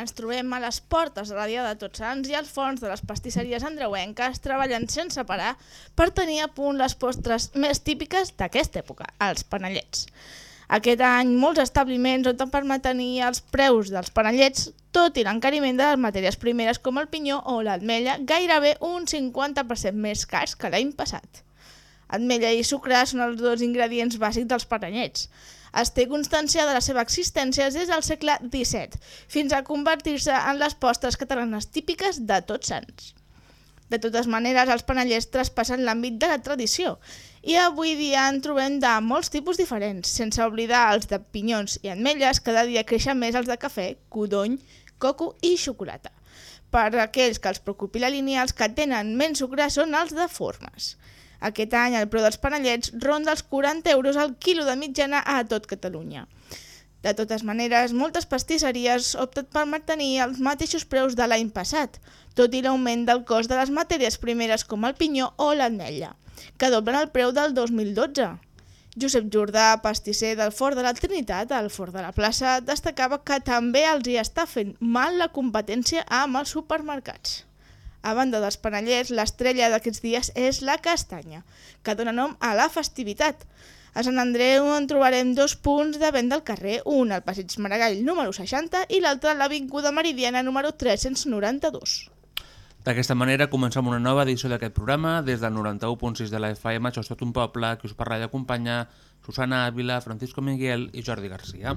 Ens trobem a les portes de la Dia de Tots Sants i als fons de les pastisseries andreuenques treballant sense parar per tenir a punt les postres més típiques d'aquesta època, els panellets. Aquest any molts establiments opten per mantenir els preus dels panellets, tot i l'encariment de les matèries primeres com el pinyó o l'ametlla, gairebé un 50% més cars que l'any passat. Ametlla i sucre són els dos ingredients bàsics dels panellets. Es té constància de la seva existència des del segle XVII, fins a convertir-se en les postres catalanes típiques de tots sants. De totes maneres, els panellets traspassen l'àmbit de la tradició i avui dia en trobem de molts tipus diferents, sense oblidar els de pinyons i ametlles, cada dia creixen més els de cafè, codony, coco i xocolata. Per aquells que els preocupi la línia, els que tenen menys sucre són els de formes. Aquest any el preu dels panellets ronda els 40 euros al quilo de mitjana a tot Catalunya. De totes maneres, moltes pastisseries opten per mantenir els mateixos preus de l'any passat, tot i l'augment del cost de les matèries primeres com el pinyó o l'ametlla, que doblen el preu del 2012. Josep Jordà, pastisser del Fort de la Trinitat, al Fort de la Plaça, destacava que també els hi està fent mal la competència amb els supermercats. A banda dels panellers, l'estrella d'aquests dies és la castanya, que dona nom a la festivitat. A Sant Andreu en trobarem dos punts de venda al carrer, un al passeig Maragall número 60 i l'altre a l'Avinguda Meridiana número 392. D'aquesta manera comencem una nova edició d'aquest programa des del 91.6 de la FM, això és tot un poble, que us parla i acompanya Susana Ávila, Francisco Miguel i Jordi Garcia.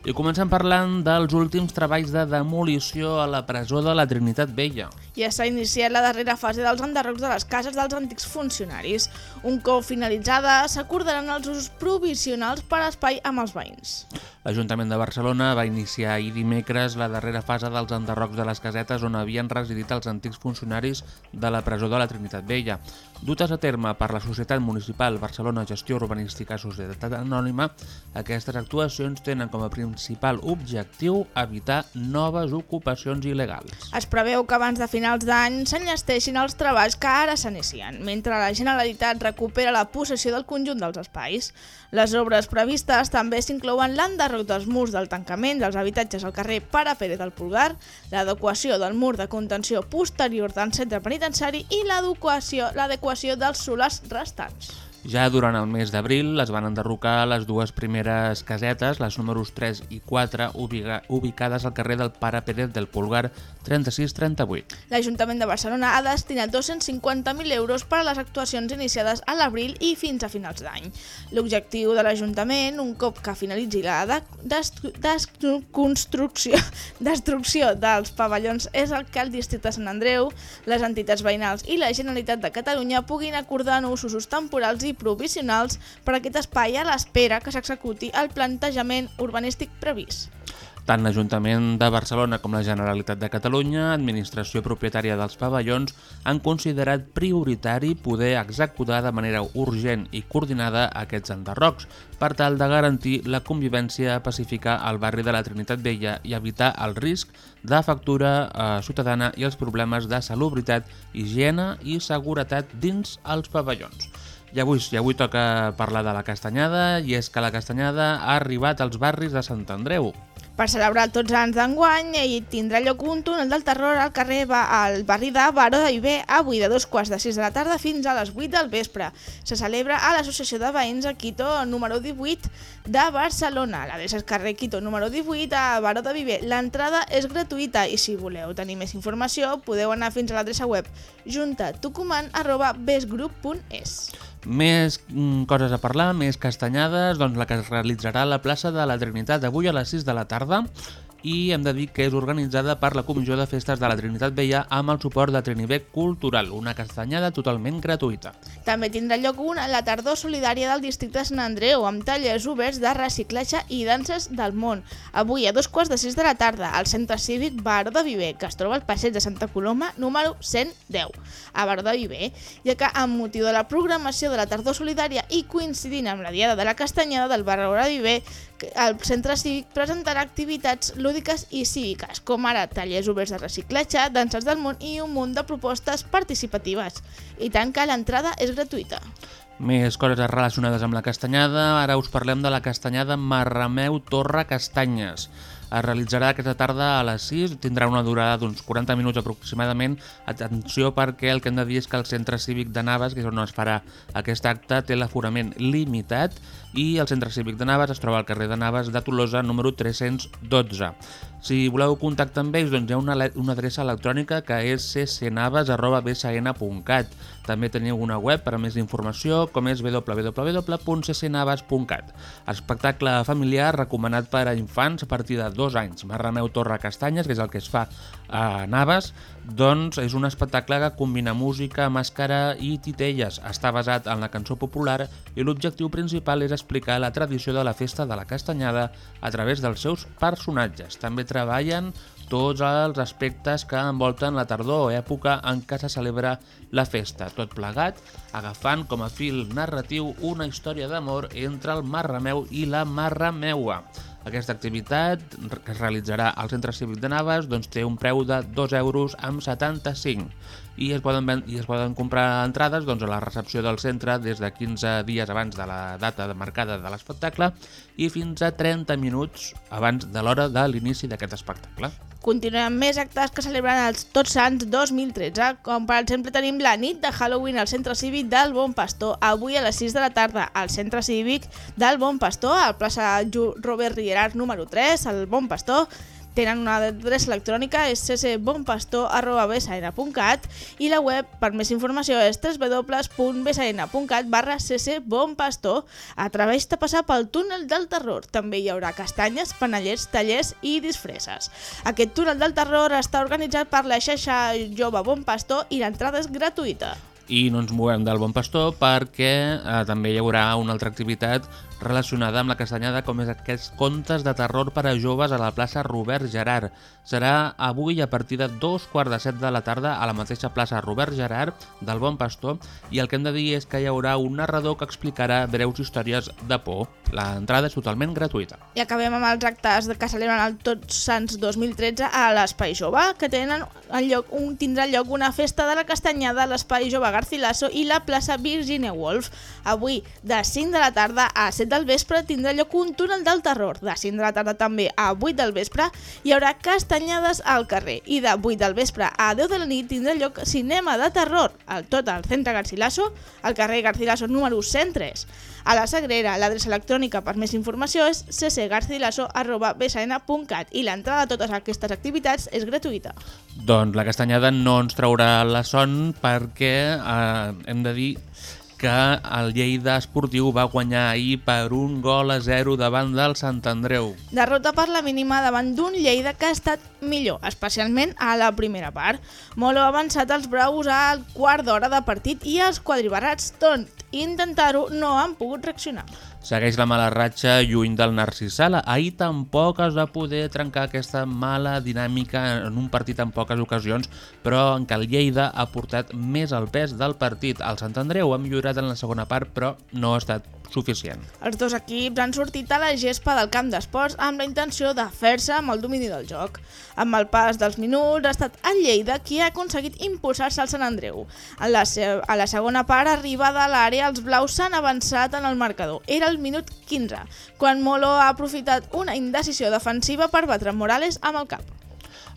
I comencem parlant dels últims treballs de demolició a la presó de la Trinitat Vella. Ja s'ha iniciat la darrera fase dels enderrocs de les cases dels antics funcionaris. Un cop finalitzada, s'acordaran els usos provisionals per a espai amb els veïns. L'Ajuntament de Barcelona va iniciar ahir dimecres la darrera fase dels enderrocs de les casetes on havien residit els antics funcionaris de la presó de la Trinitat Vella. Dutes a terme per la Societat Municipal Barcelona Gestió Urbanística Societat Anònima, aquestes actuacions tenen com a principal objectiu evitar noves ocupacions il·legals. Es preveu que abans de finals d'any s'enllesteixin els treballs que ara s'inicien, mentre la Generalitat recupera la possessió del conjunt dels espais. Les obres previstes també s'inclouen l'enderroc dels murs del tancament dels habitatges al carrer Pare del Pulgar, l'adequació del mur de contenció posterior del centre penitenciari i l'adequació dels solars restants. Ja durant el mes d'abril es van enderrocar les dues primeres casetes, les números 3 i 4, ubica ubicades al carrer del Pare Pérez del Pulgar 3638. L'Ajuntament de Barcelona ha destinat 250.000 euros per a les actuacions iniciades a l'abril i fins a finals d'any. L'objectiu de l'Ajuntament, un cop que finalitzi la desconstrucció destrucció dels pavellons, és el que el districte de Sant Andreu, les entitats veïnals i la Generalitat de Catalunya puguin acordar nous usos temporals i provisionals per aquest espai a l'espera que s'executi el plantejament urbanístic previst. Tant l'Ajuntament de Barcelona com la Generalitat de Catalunya, administració propietària dels pavellons, han considerat prioritari poder executar de manera urgent i coordinada aquests enderrocs per tal de garantir la convivència pacífica al barri de la Trinitat Vella i evitar el risc de factura eh, ciutadana i els problemes de salubritat, higiene i seguretat dins els pavellons. I avui, i avui toca parlar de la castanyada, i és que la castanyada ha arribat als barris de Sant Andreu. Per celebrar tots anys d'enguany hi tindrà lloc un túnel del terror al carrer va al barri de Baró de Viver avui de dos quarts de sis de la tarda fins a les 8 del vespre. Se celebra a l'Associació de Veïns a Quito número 18 de Barcelona. L'adreça és carrer Quito número 18 a Baró de Viver. L'entrada és gratuïta i si voleu tenir més informació podeu anar fins a l'adreça web juntatucuman.besgroup.es. Més mm, coses a parlar, més castanyades, doncs la que es realitzarà a la plaça de la Trinitat avui a les 6 de la tarda i hem de dir que és organitzada per la Comissió de Festes de la Trinitat Vella amb el suport de Trinivet Cultural, una castanyada totalment gratuïta. També tindrà lloc una la tardor solidària del districte de Sant Andreu amb tallers oberts de reciclatge i danses del món. Avui a dos quarts de sis de la tarda al Centre Cívic Baró de Viver, que es troba al passeig de Santa Coloma número 110 a Baró de Viver, ja que amb motiu de la programació de la tardor solidària i coincidint amb la Diada de la Castanyada del Baró de Viver, el Centre Cívic presentarà activitats lúdiques i cíviques, com ara tallers oberts de reciclatge, danses del món i un munt de propostes participatives. I tant que l'entrada és gratuïta. Més coses relacionades amb la castanyada, ara us parlem de la castanyada Marrameu Torre Castanyes. Es realitzarà aquesta tarda a les 6, tindrà una durada d'uns 40 minuts aproximadament. Atenció perquè el que hem de dir és que el Centre Cívic de Naves, que és on es farà aquest acte, té l'aforament limitat i el Centre Cívic de Naves es troba al carrer de Naves de Tolosa número 312. Si voleu contactar amb ells, doncs hi ha una, una adreça electrònica que és ccnaves.bsn.cat. També teniu una web per a més informació, com és www.ccnaves.cat. Espectacle familiar recomanat per a infants a partir de dos anys. Marrameu Torre Castanyes, que és el que es fa a Naves, doncs és un espectacle que combina música, màscara i titelles. Està basat en la cançó popular i l'objectiu principal és explicar la tradició de la festa de la castanyada a través dels seus personatges. També treballen tots els aspectes que envolten la tardor, època en què se celebra la festa. Tot plegat, agafant com a fil narratiu una història d'amor entre el Marrameu i la Marrameua. Aquesta activitat, que es realitzarà al Centre Cívic de Naves, doncs té un preu de 2 euros amb 75 i es poden, i es poden comprar entrades doncs, a la recepció del centre des de 15 dies abans de la data marcada de l'espectacle i fins a 30 minuts abans de l'hora de l'inici d'aquest espectacle. Continuem més actes que celebren els Tots Sants 2013, com per exemple tenim la nit de Halloween al Centre Cívic del Bon Pastor, avui a les 6 de la tarda al Centre Cívic del Bon Pastor, a plaça Robert Rierat número 3, al Bon Pastor, tenen una adreça electrònica és ccbonpastor.bsn.cat i la web per més informació és www.bsn.cat barra ccbonpastor. Atreveix de passar pel túnel del terror. També hi haurà castanyes, panellets, tallers i disfresses. Aquest túnel del terror està organitzat per la xarxa Jove Bon Pastor i l'entrada és gratuïta. I no ens movem del Bon Pastor perquè eh, també hi haurà una altra activitat relacionada amb la castanyada com és aquests contes de terror per a joves a la plaça Robert Gerard. Serà avui a partir de dos quarts de set de la tarda a la mateixa plaça Robert Gerard del Bon Pastor i el que hem de dir és que hi haurà un narrador que explicarà breus històries de por. L'entrada és totalment gratuïta. I acabem amb els actes que celebren el Tots Sants 2013 a l'Espai Jove, que tenen en lloc, un, tindrà lloc una festa de la castanyada a l'Espai Jove Garcilaso i la plaça Virginia Woolf. Avui, de 5 de la tarda a 7 del vespre, tindrà lloc un túnel del terror. De 5 de la tarda també a 8 del vespre hi haurà castanyades al carrer. I de 8 del vespre a 10 de la nit tindrà lloc cinema de terror, al tot al centre Garcilaso, al carrer Garcilaso número 103. A la Sagrera, l'adreça electrònica per més informació és ccgarcilaso.bsn.cat i l'entrada a totes aquestes activitats és gratuïta. Doncs la castanyada no ens traurà la son perquè eh, hem de dir que el Lleida Esportiu va guanyar ahir per un gol a 0 davant del Sant Andreu. Derrota per la mínima davant d'un Lleida que ha estat millor, especialment a la primera part. Molt avançat els braus al quart d'hora de partit i els quadribarats, tot intentar-ho, no han pogut reaccionar. Segueix la mala ratxa lluny del Narcís Sala. Ahir tampoc es va poder trencar aquesta mala dinàmica en un partit en poques ocasions, però en què el Lleida ha portat més el pes del partit. El Sant Andreu ha millorat en la segona part, però no ha estat suficient. Els dos equips han sortit a la gespa del camp d'esports amb la intenció de fer-se amb el domini del joc. Amb el pas dels minuts ha estat el Lleida qui ha aconseguit impulsar-se al Sant Andreu. A la, a la segona part arribada a l'àrea els blaus s'han avançat en el marcador. Era el minut 15, quan Molo ha aprofitat una indecisió defensiva per batre Morales amb el cap.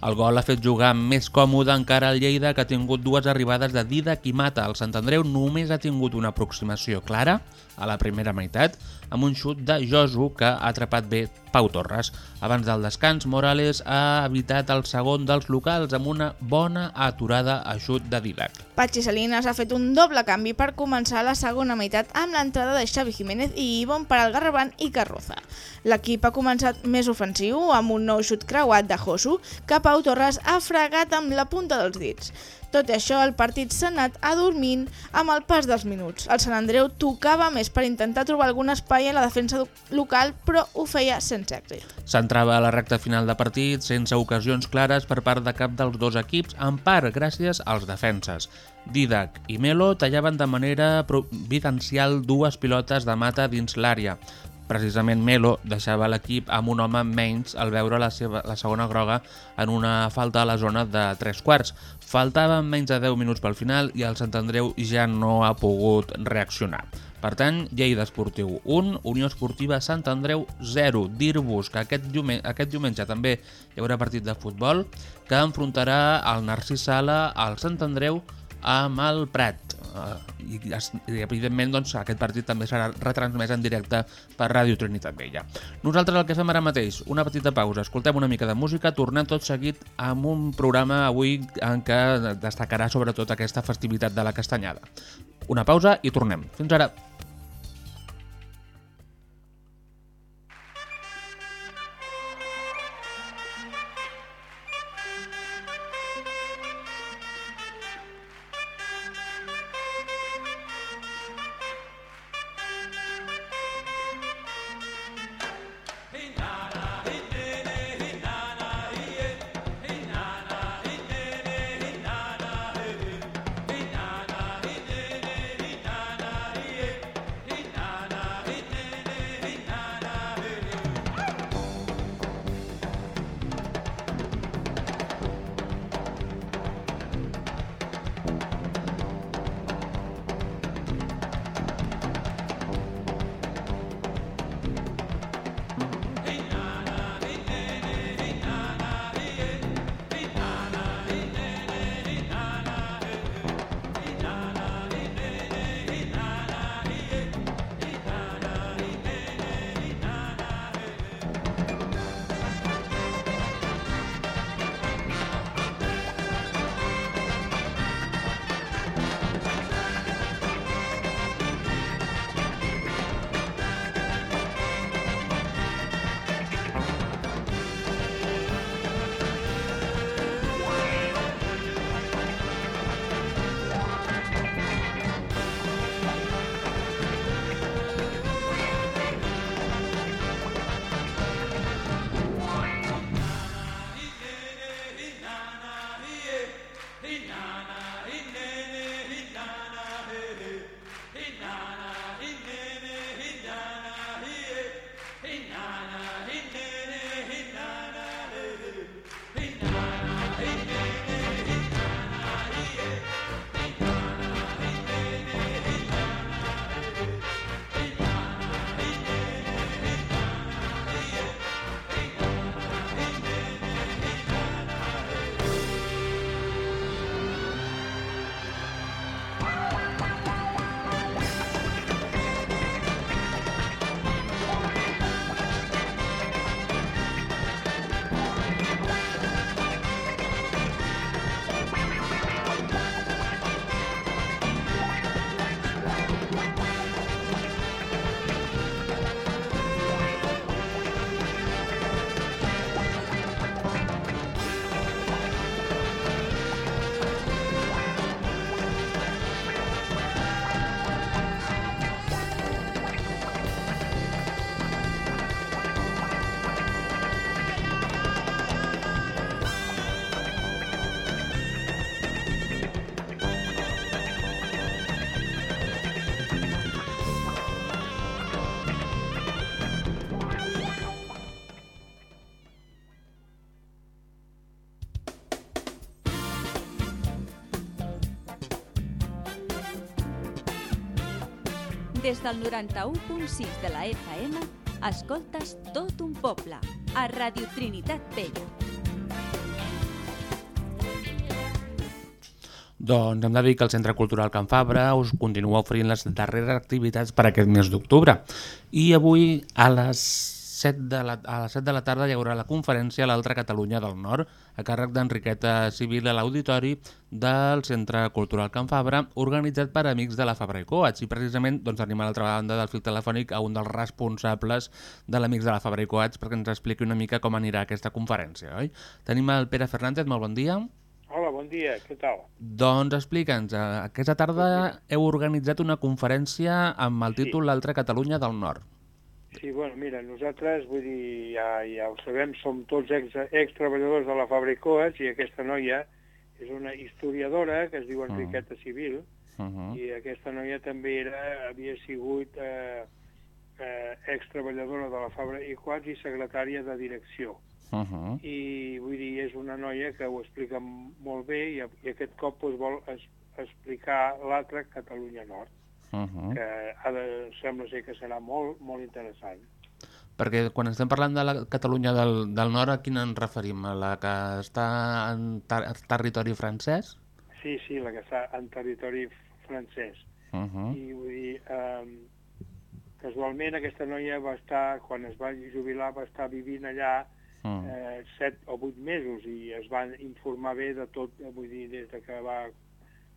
El gol ha fet jugar més còmode encara el Lleida, que ha tingut dues arribades de Didac i Mata. El Sant Andreu només ha tingut una aproximació clara a la primera meitat, amb un xut de Josu que ha atrapat bé Pau Torres. Abans del descans, Morales ha evitat el segon dels locals amb una bona aturada a xut de Didac. Patxi Salinas ha fet un doble canvi per començar la segona meitat amb l'entrada de Xavi Jiménez i Ivon per al Garraban i Carroza. L'equip ha començat més ofensiu amb un nou xut creuat de Josu que Pau Torres ha fregat amb la punta dels dits. Tot i això, el partit s'ha anat adormint amb el pas dels minuts. El Sant Andreu tocava més per intentar trobar algun espai en la defensa local, però ho feia sense èxit. S'entrava a la recta final de partit sense ocasions clares per part de cap dels dos equips, en part gràcies als defenses. Didac i Melo tallaven de manera providencial dues pilotes de mata dins l'àrea. Precisament Melo deixava l'equip amb un home menys al veure la, seva, la segona groga en una falta a la zona de tres quarts. Faltaven menys de 10 minuts pel final i el Sant Andreu ja no ha pogut reaccionar. Per tant, Lleida Esportiu 1, Unió Esportiva Sant Andreu 0. Dir-vos que aquest diumenge, aquest diumenge també hi haurà partit de futbol que enfrontarà el Narcís Sala al Sant Andreu amb el Prat. Uh, i, i evidentment doncs, aquest partit també serà retransmès en directe per Ràdio Trinitat Vella. Nosaltres el que fem ara mateix, una petita pausa, escoltem una mica de música, tornem tot seguit amb un programa avui en què destacarà sobretot aquesta festivitat de la castanyada. Una pausa i tornem. Fins ara. Des del 91.6 de la FM, escoltes tot un poble, a Radio Trinitat Vella. Doncs hem de dir que el Centre Cultural Can Fabra us continua oferint les darreres activitats per aquest mes d'octubre. I avui a les 7 de la, a les 7 de la tarda hi haurà la conferència a l'Altra Catalunya del Nord, a càrrec d'Enriqueta Civil a l'auditori del Centre Cultural Can Fabra, organitzat per amics de la Fabra i Coats. I precisament doncs, tenim a l'altra banda del fil telefònic a un dels responsables de l'Amics de la Fabra i Coats perquè ens expliqui una mica com anirà aquesta conferència. Oi? Tenim el Pere Fernández, molt bon dia. Hola, bon dia, què tal? Doncs explica'ns, eh, aquesta tarda heu organitzat una conferència amb el Sí. títol L'altra Catalunya del Nord. Sí, bueno, mira, nosaltres, vull dir, ja, ja ho sabem, som tots ex, ex-treballadors de la Fabra i aquesta noia és una historiadora que es diu Enriqueta Civil Uh -huh. i aquesta noia també era, havia sigut eh, eh, ex-treballadora de la Fabra i Coats i secretària de direcció. Uh -huh. I vull dir, és una noia que ho explica molt bé i, i aquest cop doncs, vol es, explicar l'altra Catalunya Nord. Uh -huh. que ha de, sembla ser que serà molt, molt interessant. Perquè quan estem parlant de la Catalunya del, del Nord, a quina ens referim? A la que està en ter territori francès? Sí, sí, la que està en territori francès. Uh -huh. I vull dir, eh, casualment aquesta noia va estar, quan es va jubilar, va estar vivint allà Uh eh, set o vuit mesos i es van informar bé de tot, vull dir, des de que va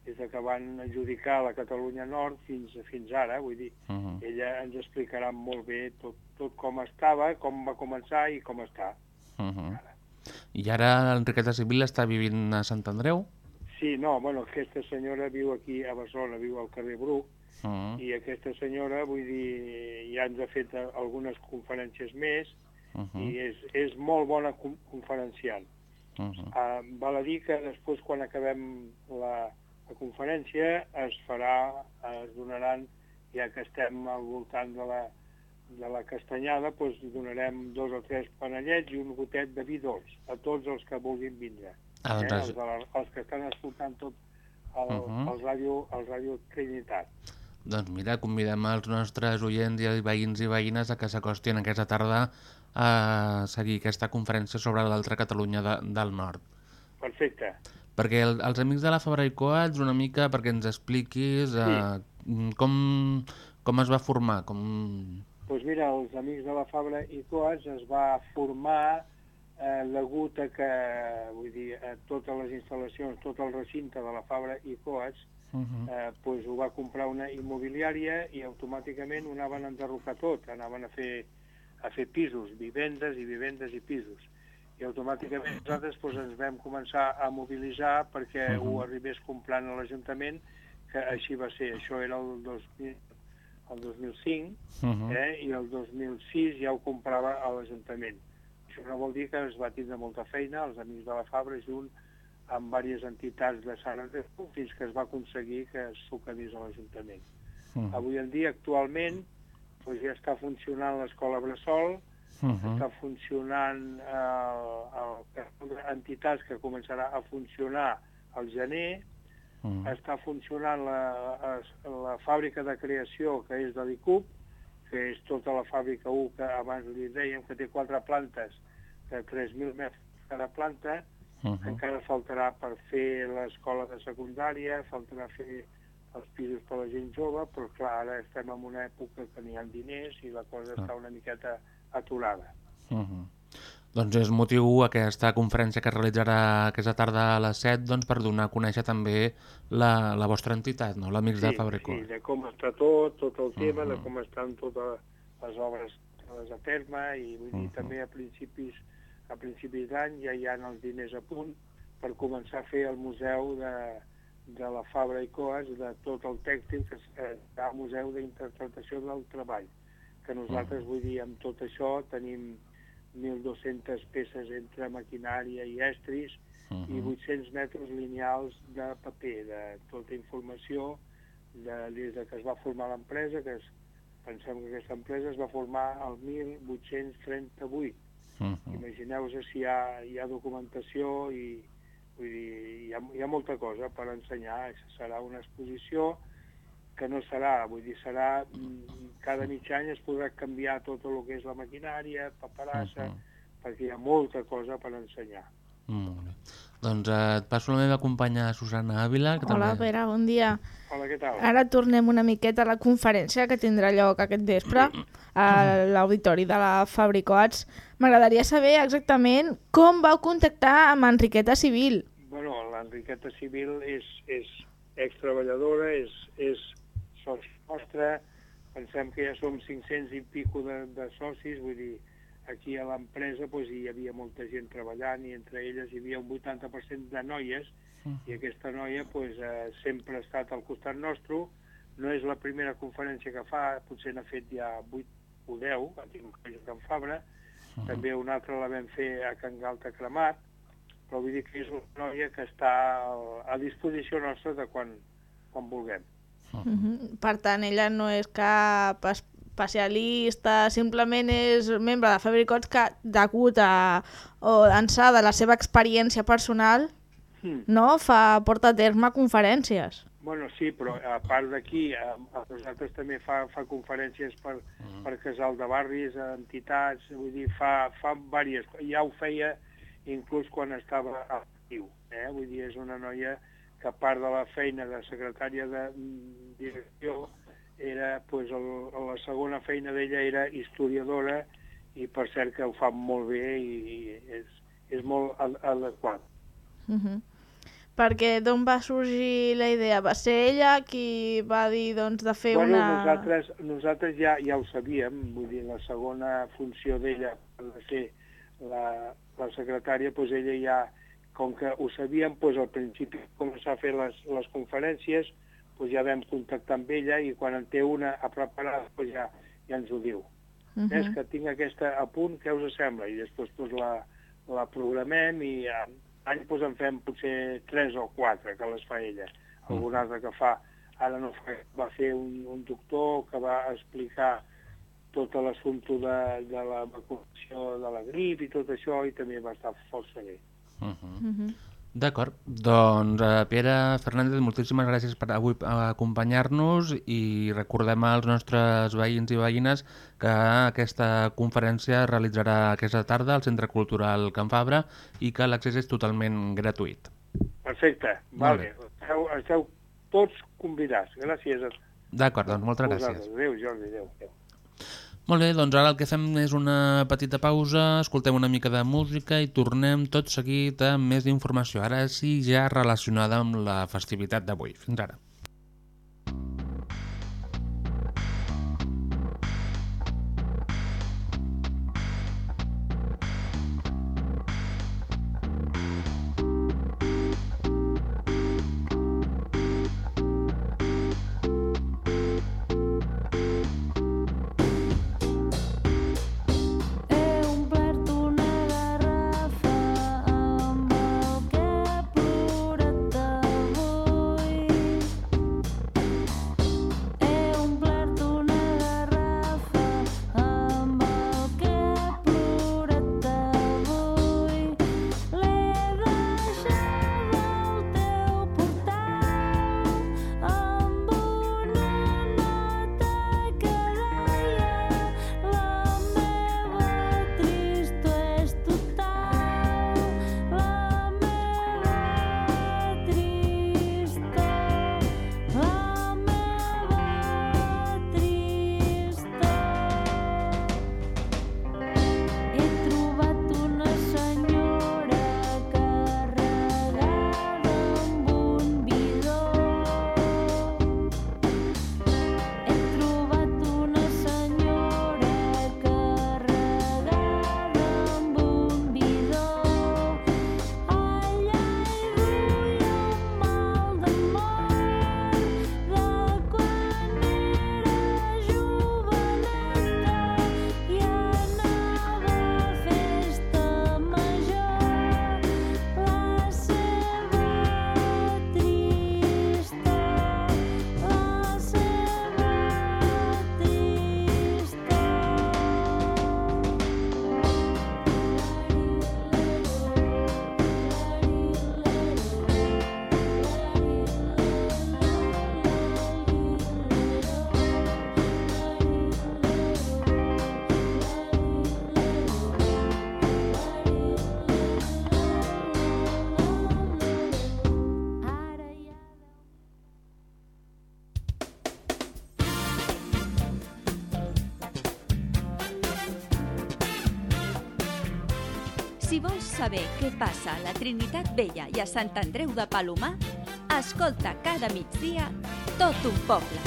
des de que van adjudicar la Catalunya Nord fins, fins ara, vull dir, -huh. ella ens explicarà molt bé tot, tot com estava, com va començar i com està. Uh -huh. I ara l'Enriqueta Civil està vivint a Sant Andreu? Sí, no, bueno, aquesta senyora viu aquí a Barcelona, viu al carrer Bruc, Uh -huh. i aquesta senyora, vull dir, ja ens ha fet algunes conferències més, Uh i -huh. és, és molt bona con- conferenciant. Uh -huh. Uh, val a dir que després, quan acabem la, la conferència, es farà, es donaran, ja que estem al voltant de la, de la castanyada, doncs donarem dos o tres panellets i un gotet de vi dolç a tots els que vulguin vindre. Ah, eh? doncs, els, de la, els que estan escoltant tot el, Uh -huh. el, ràdio, el ràdio Trinitat. doncs mira, convidem els nostres oients i veïns i veïnes a que s'acostin aquesta tarda a seguir aquesta conferència sobre l'altra Catalunya de, del Nord. Perfecte. Perquè el, els amics de la Fabra i Coats, una mica perquè ens expliquis eh, com, com es va formar, com... Doncs mira, els Amics de la Fabra i Coats es va formar eh, degut a que, vull dir, a totes les instal·lacions, tot el recinte de la Fabra i Coats, Uh -huh. eh, doncs ho va comprar una immobiliària i automàticament ho anaven a enderrocar tot, anaven a fer, a fer pisos, vivendes i vivendes i pisos. I automàticament nosaltres doncs, ens vam començar a mobilitzar perquè ho arribés comprant a l'Ajuntament, que així va ser. Això era el, 2000, el 2005, Uh -huh. eh? i el 2006 ja ho comprava a l'Ajuntament. Això no vol dir que es va tindre molta feina, els Amics de la Fabra, junt amb diverses entitats de Sant Andreu, fins que es va aconseguir que s'ho quedés a l'Ajuntament. Uh -huh. Avui en dia, actualment, doncs ja està funcionant l'escola Bressol, Uh -huh. està funcionant eh, el, entitats que començarà a funcionar al gener, Uh -huh. està funcionant la, la fàbrica de creació que és de l'ICUP, que és tota la fàbrica 1 que abans li dèiem que té quatre plantes de 3.000 metres cada planta, Uh -huh. encara faltarà per fer l'escola de secundària, faltarà fer els pisos per a la gent jove, però clar, ara estem en una època que n'hi ha diners i la cosa Clar. està una miqueta aturada. Uh -huh. Doncs és motiu aquesta conferència que es realitzarà aquesta tarda a les 7 doncs, per donar a conèixer també la, la vostra entitat, no? l'Amics de Fabricó. sí, de com està tot, tot el tema, Mhm. de com estan totes les obres les a terme i vull dir, Mhm. també a principis a principis d'any ja hi ha els diners a punt per començar a fer el museu de, de la Fabra i Coas de tot el tèxtil que serà el museu d'interpretació del treball que nosaltres, vull dir, amb tot això tenim 1.200 peces entre maquinària i estris Uh i -huh. 800 metres lineals de paper, de tota informació de, des de que es va formar l'empresa, que es, pensem que aquesta empresa es va formar el 1838. Uh -huh. Imagineu-vos si hi ha, hi ha documentació i vull dir, hi, ha, hi ha molta cosa per ensenyar. Serà una exposició que no serà, vull dir, serà mm, cada mig any es podrà canviar tot el que és la maquinària, paperassa, Mhm. perquè hi ha molta cosa per ensenyar. Molt bé. Doncs eh, et passo la meva companya Susana Àvila, que Hola, també... Pere, bon dia. Hola, què tal? Ara tornem una miqueta a la conferència que tindrà lloc aquest vespre a l'auditori de la Fabricots. M'agradaria saber exactament com vau contactar amb Enriqueta Civil. Bueno, l'Enriqueta Civil és, és ex-treballadora, és, és soci nostre, pensem que ja som 500 i pico de, de socis, vull dir, aquí a l'empresa doncs, hi havia molta gent treballant i entre elles hi havia un 80% de noies i aquesta noia doncs, eh, sempre ha estat al costat nostre, no és la primera conferència que fa, potser n'ha fet ja 8 o 10, a Can Fabra, també una altra la vam fer a Can Galta Cremat, però vull dir que és una noia que està a disposició nostra de quan, quan vulguem. Mhm. Per tant, ella no és cap especialista, simplement és membre de Fabricots que, degut a o d'ençà de la seva experiència personal, no, fa, porta a terme conferències. Bueno, sí, però a part d'aquí, nosaltres també fa, fa conferències per, per casal de barris, a entitats, vull dir, fa, fa diverses. Ja ho feia inclús quan estava actiu. Eh? Vull dir, és una noia que part de la feina de secretària de mm, direcció, era, pues, el, la segona feina d'ella era historiadora i per cert que ho fa molt bé i, és, és molt ad- adequat. Mhm. Perquè d'on va sorgir la idea? Va ser ella qui va dir doncs, de fer bueno, una... nosaltres, nosaltres ja, ja ho sabíem, vull dir, la segona funció d'ella de ser la, la secretària, doncs ella ja, com que ho sabíem, doncs al principi començar a fer les, les conferències, doncs ja vam contactar amb ella i quan en té una a preparar, doncs ja, ja ens ho diu. Mhm. És que tinc aquesta a punt, què us sembla? I després doncs, la, la programem i eh, any doncs, en fem potser tres o quatre que les fa ella. Alguna altra que fa, ara no fa, va fer un, un doctor que va explicar tot l'assumpte de, de la vacunació de la grip i tot això i també va estar força bé. Uh -huh. Mhm. D'acord, doncs eh, Pere Fernández, moltíssimes gràcies per avui acompanyar-nos i recordem als nostres veïns i veïnes que aquesta conferència es realitzarà aquesta tarda al Centre Cultural Can Fabra i que l'accés és totalment gratuït. Perfecte, vale. Esteu, esteu tots convidats. Gràcies a D'acord, doncs moltes gràcies. Adéu, Jordi, adéu. adéu. Molt bé, doncs ara el que fem és una petita pausa, escoltem una mica de música i tornem tot seguit amb més d'informació, ara sí ja relacionada amb la festivitat d'avui. Fins ara. Saber què passa a la Trinitat Vella i a Sant Andreu de Palomar, escolta cada migdia tot un poble.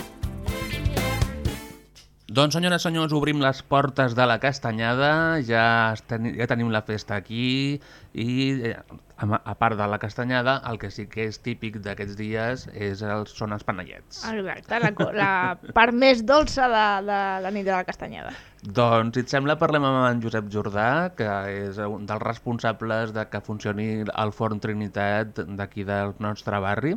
Doncs, senyores i senyors, obrim les portes de la Castanyada, ja, teni ja tenim la festa aquí i, eh, a, part de la Castanyada, el que sí que és típic d'aquests dies és el, són els panellets. Exacte, la, la part més dolça de, de la nit de la castanyada. Doncs, si et sembla, parlem amb en Josep Jordà, que és un dels responsables de que funcioni el Forn Trinitat d'aquí del nostre barri,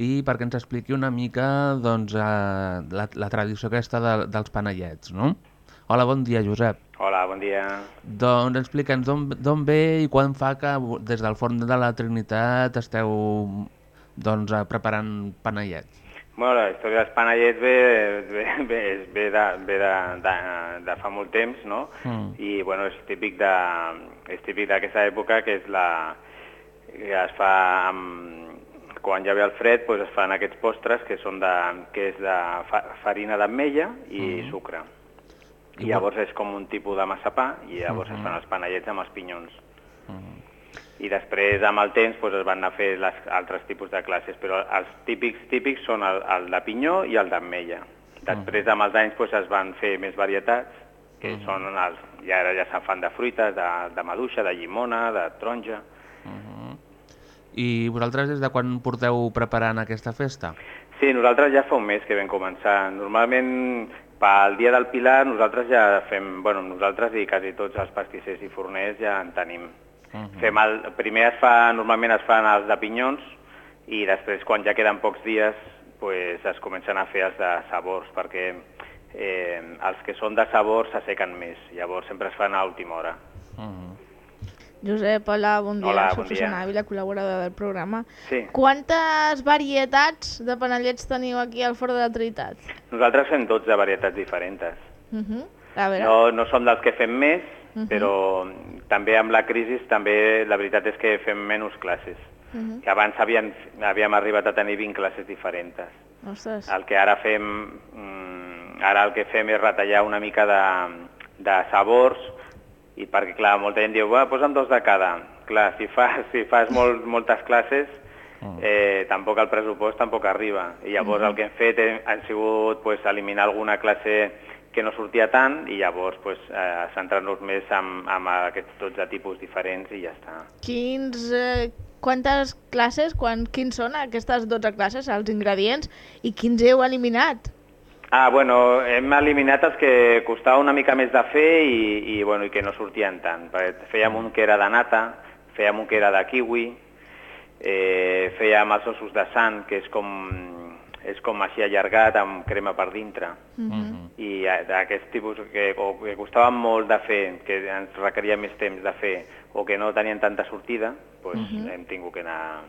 i perquè ens expliqui una mica doncs, eh, la, la tradició aquesta de, dels panellets, no? Hola, bon dia, Josep. Hola, bon dia. Doncs explica'ns d'on ve i quan fa que des del Forn de la Trinitat esteu doncs, eh, preparant panellets. Bueno, la història dels panellets ve, ve, ve, ve, de, ve de, de, de fa molt temps, no? Mm. I, bueno, és típic d'aquesta època que és la... que es fa amb, quan ja ve el fred, doncs es fan aquests postres que són de, que és de fa, farina d'ametlla i Mhm. sucre. I llavors és com un tipus de massapà i llavors Mhm. es fan els panellets amb els pinyons. Mm. i després amb el temps doncs, es van anar a fer les altres tipus de classes, però els típics típics són el, el de pinyó i el d'ametlla. Després amb els anys doncs, es van fer més varietats, que Mhm. són els, i ara ja se'n fan de fruites, de, de maduixa, de llimona, de taronja. Mhm. I vosaltres des de quan porteu preparant aquesta festa? Sí, nosaltres ja fa un mes que vam començar. Normalment pel dia del Pilar nosaltres ja fem, bueno, nosaltres i quasi tots els pastissers i forners ja en tenim. Mhm. Fem el, primer es fa, normalment es fan els de pinyons i després quan ja queden pocs dies pues, es comencen a fer els de sabors perquè eh, els que són de sabors s'assequen més, llavors sempre es fan a última hora. Mhm. Josep, hola, bon dia. Hola, Soc bon dia. Ávila, col·laboradora del programa. Sí. Quantes varietats de panellets teniu aquí al Fort de la Trinitat? Nosaltres fem 12 varietats diferents. Uh -huh. A veure, No, no som dels que fem més, Mhm. però també amb la crisi també la veritat és que fem menys classes. uh -huh. Que abans havíem, havíem arribat a tenir 20 classes diferents. ostres. El que ara fem, mm, ara el que fem és retallar una mica de, de sabors i perquè, clar, molta gent diu, va, posa'm dos de cada. Clar, si fas, si fas molt, moltes classes, eh, tampoc el pressupost tampoc arriba. I llavors el que hem fet hem, han sigut pues, eliminar alguna classe que no sortia tant i llavors pues, eh, centrar-nos més en, en aquests 12 tipus diferents i ja està. Quins, eh, quantes classes, quan, quins són aquestes 12 classes, els ingredients, i quins heu eliminat? Ah, bueno, hem eliminat els que costava una mica més de fer i, i, bueno, i que no sortien tant. Fèiem un que era de nata, fèiem un que era de kiwi, eh, fèiem els ossos de sant, que és com, és com així allargat amb crema per dintre. Mhm. I eh, d'aquests tipus que, o que costaven molt de fer, que ens requeria més temps de fer, o que no tenien tanta sortida, doncs Mhm. hem tingut que anar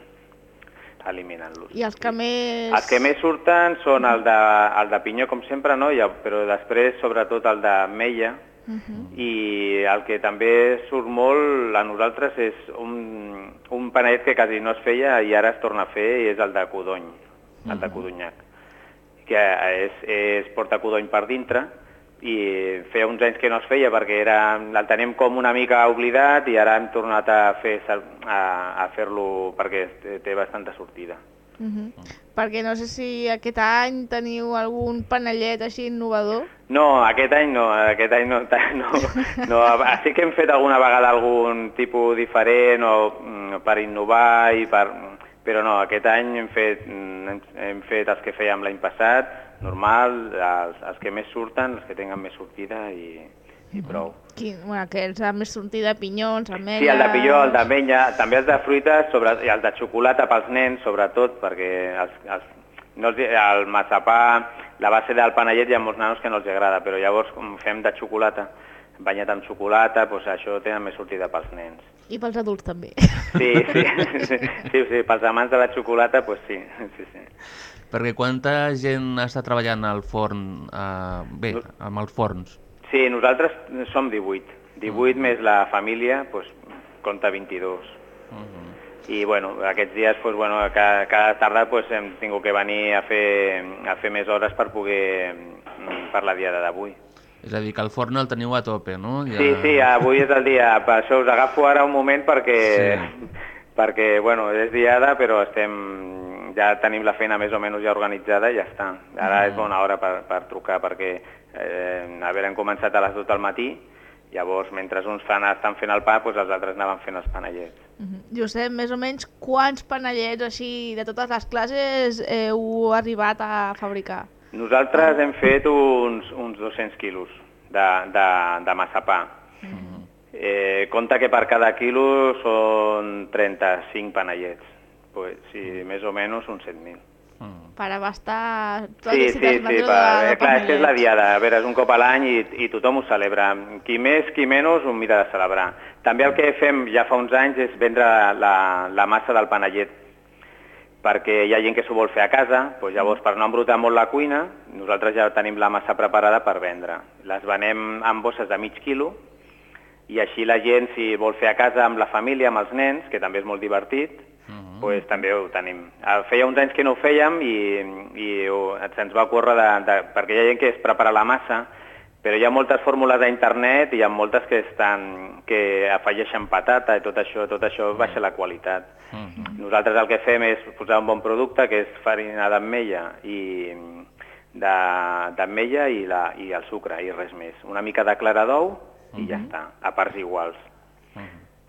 eliminant-los. I els que més... Els que més surten són el de, el de pinyó, com sempre, no? Però després, sobretot, el de meia. Uh -huh. I el que també surt molt a nosaltres és un, un panellet que quasi no es feia i ara es torna a fer, i és el de codony, el de codonyac, que és, és porta codony per dintre, i feia uns anys que no es feia perquè era, el tenim com una mica oblidat i ara hem tornat a fer a, a fer-lo perquè té, bastanta sortida. Uh -huh. Perquè no sé si aquest any teniu algun panellet així innovador. No, aquest any no, aquest any no, no, no. Sí que hem fet alguna vegada algun tipus diferent o mm, per innovar, i per, però no, aquest any hem fet, mm, hem, hem fet els que fèiem l'any passat, normal, els, els que més surten, els que tenen més sortida i, i prou. Quin, bueno, que els ha més sortida, pinyons, ametlles... Sí, el de pilló, el d'amenya, també els de fruites sobre, i el de xocolata pels nens, sobretot, perquè els, els, no els, el massapà, la base del panellet hi ha molts nanos que no els agrada, però llavors com fem de xocolata, banyat amb xocolata, doncs això tenen més sortida pels nens. I pels adults també. Sí, sí, sí, sí, sí pels amants de la xocolata, doncs sí, sí, sí. Perquè quanta gent està treballant al forn, eh, bé, amb els forns? Sí, nosaltres som 18. 18 més la família, doncs, compta 22. I bueno, aquests dies doncs, bueno, cada, cada tarda doncs, hem tingut que venir a fer, a fer més hores per poder mm, per la diada d'avui. És a dir, que el forn el teniu a tope, no? Ja... Sí, sí, avui és el dia. Per això us agafo ara un moment perquè, Sí. perquè bueno, és diada, però estem, ja tenim la feina més o menys ja organitzada i ja està. Ara és bona hora per, per trucar perquè eh, haver començat a les 2 del matí, llavors mentre uns fan, estan fent el pa, doncs els altres anaven fent els panellets. Mhm. Josep, més o menys quants panellets així de totes les classes heu arribat a fabricar? Nosaltres hem fet uns, uns 200 quilos de, de, de massapà. Eh, compte que per cada quilo són 35 panellets. Pues, sí, més o menys uns 100.000. Per abastar... tot Sí, sí, sí, per, de- eh, clar, és que és la diada, a veure, és un cop a l'any i, i tothom ho celebra. Qui més, qui menys, ho mira de celebrar. També el que fem ja fa uns anys és vendre la, la massa del panellet, perquè hi ha gent que s'ho vol fer a casa, doncs llavors per no embrutar molt la cuina, nosaltres ja tenim la massa preparada per vendre. Les venem en bosses de mig quilo, i així la gent, si vol fer a casa amb la família, amb els nens, que també és molt divertit, pues, també ho tenim. Eh, Feia uns anys que no ho fèiem i, i se'ns va ocórrer, de, de, perquè hi ha gent que es prepara la massa, però hi ha moltes fórmules a internet i hi ha moltes que, estan, que afegeixen patata i tot això, tot això baixa la qualitat. Nosaltres el que fem és posar un bon producte, que és farina d'ametlla i de- d'ametlla i, la, i el sucre i res més. Una mica de clara d'ou i ja està, a parts iguals.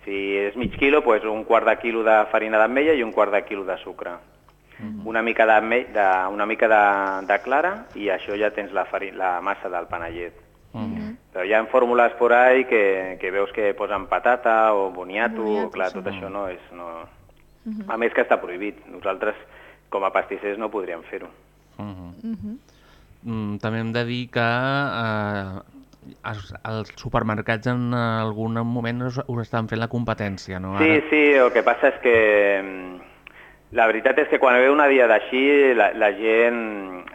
Si és mig quilo, doncs un quart de quilo de farina d'ametlla i un quart de quilo de sucre. Una mica, de, de, una mica de, de clara i això ja tens la, fari, la massa del panellet. Però hi ha fórmules por ahí que, que veus que posen patata o boniato, Boniato, clar, sí. tot això no és... No... A més que està prohibit. Nosaltres, com a pastissers, no podríem fer-ho. Mhm. Mm, també hem de dir que eh, els, els supermercats en algun moment us, us estan fent la competència, no? Sí, sí, el que passa és que mm, la veritat és que quan ve una dia d'així la, la gent...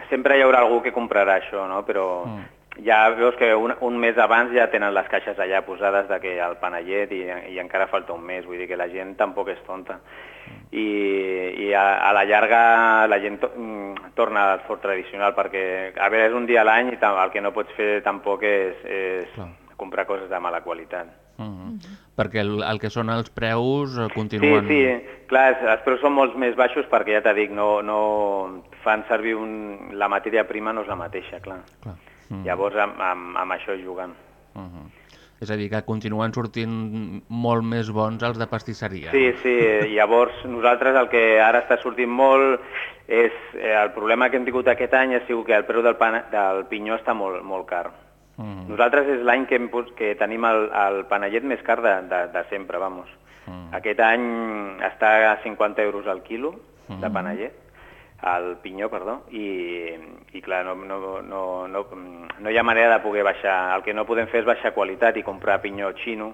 Sempre hi haurà algú que comprarà això, no? Però ja veus que un, un mes abans ja tenen les caixes allà posades de que el panellet i, i encara falta un mes, vull dir que la gent tampoc és tonta. I, i a, a la llarga la gent to, mm, torna al fort tradicional perquè, a veure, és un dia a l'any i el que no pots fer tampoc és, és Clar. comprar coses de mala qualitat. Mhm. Perquè el, el que són els preus eh, Sí, continuen... sí, clar, els- preus són molt més baixos perquè ja t'he dit, no, no fan servir un... la matèria prima no és la mateixa, clar. Clar. Mm. Llavors amb, amb, amb això juguen. Mhm. És a dir, que continuen sortint molt més bons els de pastisseria. Sí, sí, llavors nosaltres el que ara està sortint molt és eh, el problema que hem tingut aquest any ha sigut que el preu del, pan, del pinyó està molt, molt car. Mhm. Nosaltres és l'any que, hem que tenim el, el panellet més car de, de, de sempre, vamos. Mm. Aquest any està a 50 euros al quilo de panellet, el pinyó, perdó, i, i clar, no, no, no, no, no hi ha manera de poder baixar. El que no podem fer és baixar qualitat i comprar pinyó xino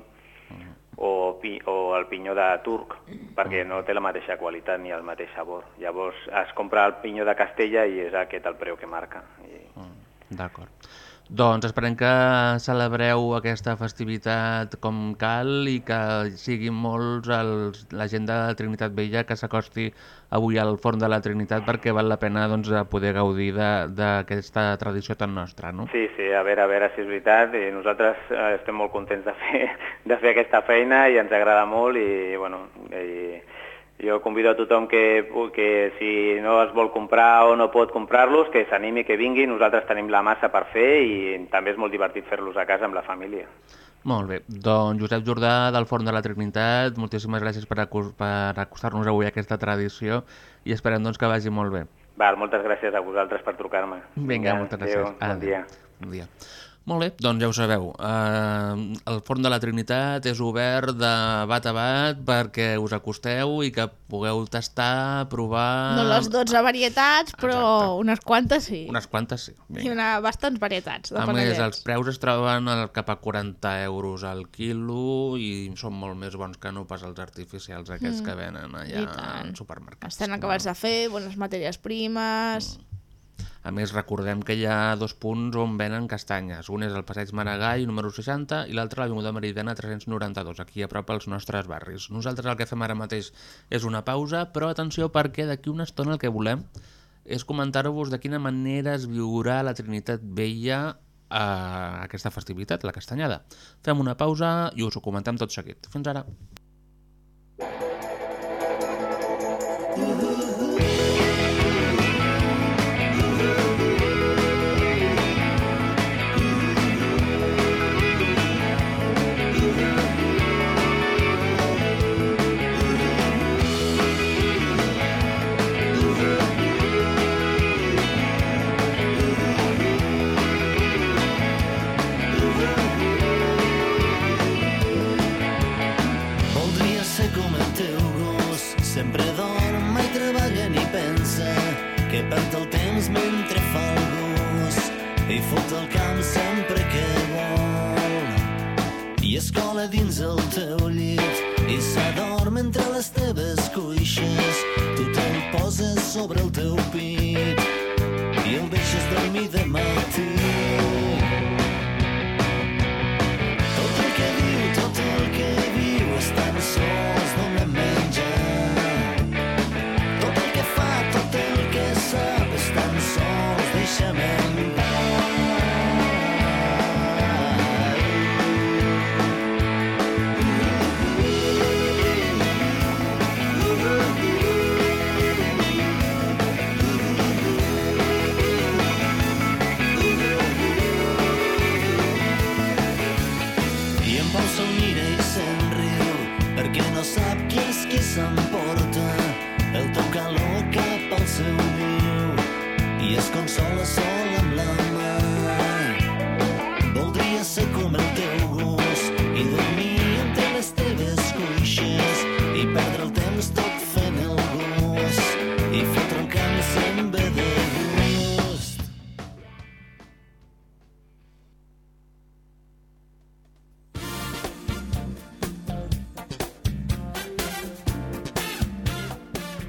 o, pi, o el pinyó de turc, perquè no té la mateixa qualitat ni el mateix sabor. Llavors es compra el pinyó de Castella i és aquest el preu que marca. I, D'acord. Doncs esperem que celebreu aquesta festivitat com cal i que siguin molts els, la gent de la Trinitat Vella que s'acosti avui al Forn de la Trinitat perquè val la pena doncs, poder gaudir d'aquesta tradició tan nostra, no? Sí, sí, a veure, a veure si és veritat. I nosaltres eh, estem molt contents de fer, de fer aquesta feina i ens agrada molt i, bueno, i jo convido a tothom que, que si no es vol comprar o no pot comprar-los, que s'animi, que vingui. Nosaltres tenim la massa per fer i també és molt divertit fer-los a casa amb la família. Molt bé, doncs Josep Jordà del Forn de la Trinitat, moltíssimes gràcies per, per acostar-nos avui a aquesta tradició i esperem doncs, que vagi molt bé. Val, moltes gràcies a vosaltres per trucar-me. Vinga, moltes gràcies. Adéu, bon dia. Bon dia. Molt bé, doncs ja ho sabeu. Uh, el Forn de la Trinitat és obert de bat a bat perquè us acosteu i que pugueu tastar, provar... No les 12 varietats, però Exacte. unes quantes sí. Unes quantes, sí. I Vinga. una, bastants varietats de A més, els preus es troben al cap a 40 euros al quilo i són molt més bons que no pas els artificials aquests que venen allà Mm. I als supermercats. Estan acabats de fer, bones matèries primes... Mm. A més, recordem que hi ha dos punts on venen castanyes. Un és el Passeig Maragall, número 60, i l'altre l'Avinguda Meridiana 392, aquí a prop als nostres barris. Nosaltres el que fem ara mateix és una pausa, però atenció perquè d'aquí una estona el que volem és comentar-vos de quina manera es viurà la Trinitat Vella a aquesta festivitat, la castanyada. Fem una pausa i us ho comentem tot seguit. Fins ara. Voldria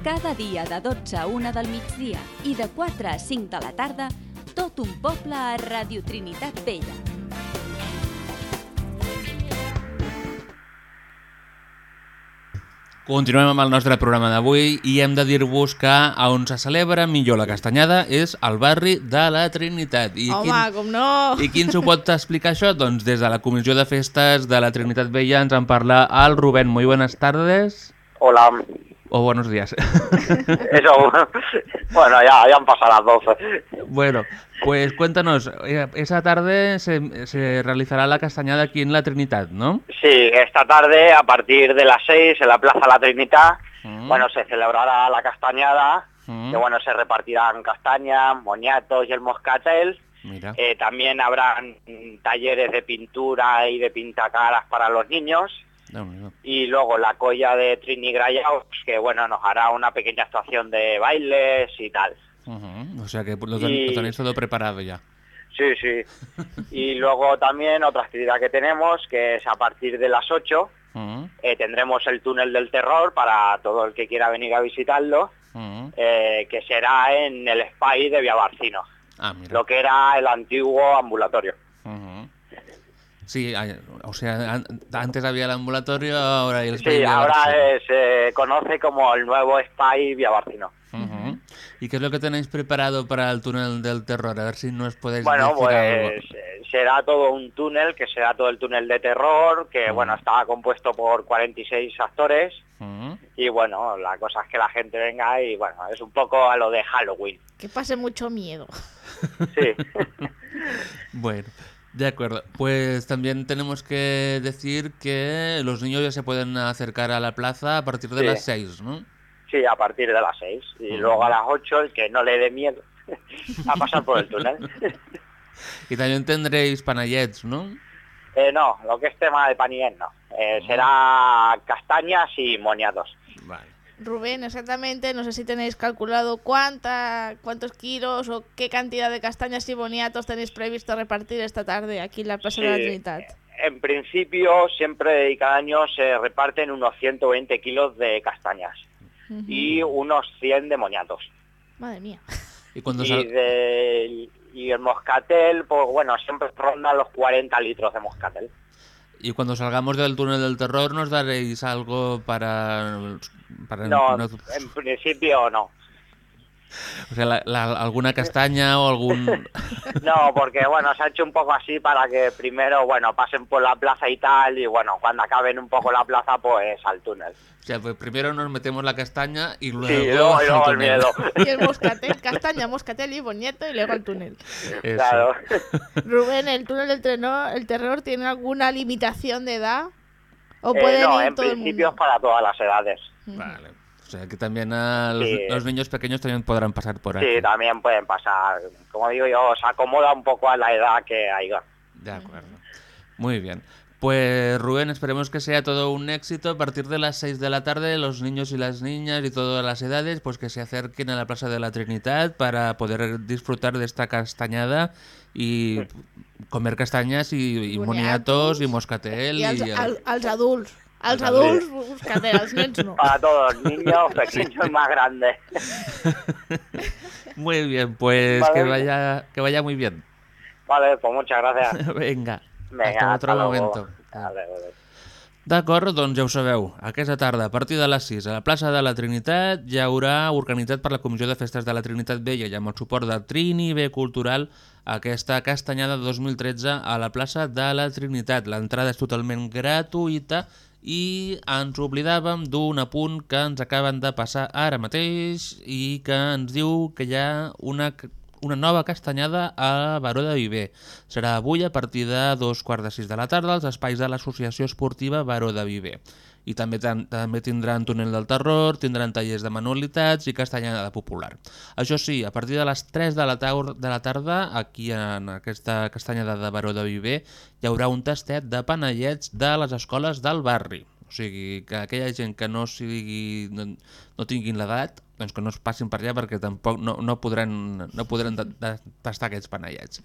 Cada dia de 12 a 1 del migdia i de 4 a 5 de la tarda, tot un poble a Radio Trinitat Vella. Continuem amb el nostre programa d'avui i hem de dir-vos que on se celebra millor la castanyada és al barri de la Trinitat. I Home, com no? I qui ens ho pot explicar això? Doncs des de la Comissió de Festes de la Trinitat Vella ens en parla el Rubén. Muy buenas tardes. Hola. O buenos días. Eso, bueno, ya, ya han pasado las 12. Bueno, pues cuéntanos, eh, esa tarde se, se realizará la castañada aquí en la Trinidad, ¿no? Sí, esta tarde a partir de las 6 en la Plaza La Trinidad, bueno, se celebrará la castañada, Mm. que bueno, se repartirán castañas, moñatos y el moscatel. Eh, también habrán mm, talleres de pintura y de pintacaras para los niños. Y luego la colla de Trini Grayaus, que bueno, nos hará una pequeña actuación de bailes y tal. O sea que lo, ten- Y- lo tenéis todo preparado ya. Sí, sí. Y luego también otra actividad que tenemos, que es a partir de las 8, Ujú, eh, tendremos el túnel del terror para todo el que quiera venir a visitarlo, eh, que será en el SPY de Villabarcino, Ah, lo que era el antiguo ambulatorio. Sí, hay- o sea, an- antes había el ambulatorio, ahora hay el Sí, ahora eh, se conoce como el nuevo SPY Villabarcino. Ujú. ¿Y qué es lo que tenéis preparado para el túnel del terror? A ver si nos podéis Bueno, decir algo. pues eh, será todo un túnel, que será todo el túnel de terror, que bueno, está compuesto por 46 actores. Ujú. Y bueno, la cosa es que la gente venga y bueno, es un poco a lo de Halloween. Que pase mucho miedo. Sí. Bueno, de acuerdo. Pues también tenemos que decir que los niños ya se pueden acercar a la plaza a partir de Sí. las 6, ¿no? Sí, a partir de las 6. Y luego a las 8, el que no le dé miedo a pasar por el túnel. Y también tendréis panayets, ¿no? Eh, no, lo que es tema de panillén no. Eh, será castañas y moniatos. Rubén, exactamente, no sé si tenéis calculado cuánta, cuántos kilos o qué cantidad de castañas y boniatos tenéis previsto repartir esta tarde aquí en la Plaza de la. Trinidad. En principio, siempre y cada año se reparten unos 120 kilos de castañas y unos 100 de moñatos. Madre mía. Y cuando Y, de- y el moscatel, pues bueno, siempre ronda los 40 litros de moscatel. Y cuando salgamos del túnel del terror, ¿nos daréis algo para... para No, no- en principio no. O sea, la- la- alguna castaña o algún... No, porque bueno, se ha hecho un poco así para que primero, bueno, pasen por la plaza y tal, y bueno, cuando acaben un poco la plaza, pues al túnel. O sea, pues primero nos metemos la castaña y luego... Sí, y luego, y luego el miedo. Y el moscatel, castaña, moscatel y boñeto y luego el túnel. Eso. Claro. Rubén, ¿el túnel del terror, el terror tiene alguna limitación de edad? ¿O Eh, pueden no, ir en todo el principio es para todas las edades. Vale. O sea, que también a los, Sí. los niños pequeños también podrán pasar por aquí. Sí, también pueden pasar. Como digo yo, se acomoda un poco a la edad que haya. De acuerdo. Muy bien. Pues Rubén, esperemos que sea todo un éxito. A partir de las 6 de la tarde, los niños y las niñas y todas las edades, pues que se acerquen a la Plaza de la Trinidad para poder disfrutar de esta castañada y comer castañas y, y moniatos y moscatel. I els, y, al, als adults. Els adults, moscatel, als nens no. Para todos, niños, pequeños, más grandes. Muy bien, pues Vale. que vaya que vaya muy bien. Vale, pues muchas gracias. Venga, Venga, hasta otro luego. momento. Vale, vale. D'acord, doncs ja ho sabeu. Aquesta tarda, a partir de les 6, a la plaça de la Trinitat, hi haurà organitzat per la Comissió de Festes de la Trinitat Vella i amb el suport de Trini B Cultural aquesta castanyada 2013 a la plaça de la Trinitat. L'entrada és totalment gratuïta i ens oblidàvem d'un apunt que ens acaben de passar ara mateix i que ens diu que hi ha una una nova castanyada a Baró de Viver. Serà avui a partir de dos quarts de sis de la tarda als espais de l'Associació Esportiva Baró de Viver. I també, també tindran túnel del terror, tindran tallers de manualitats i castanyada popular. Això sí, a partir de les 3 de la, de la tarda, aquí en aquesta castanyada de Baró de Viver, hi haurà un tastet de panellets de les escoles del barri. O sigui, que aquella gent que no, sigui, no, no tinguin l'edat, doncs que no es passin per allà perquè tampoc no, no podran, no podran ta- ta- tastar aquests panellets.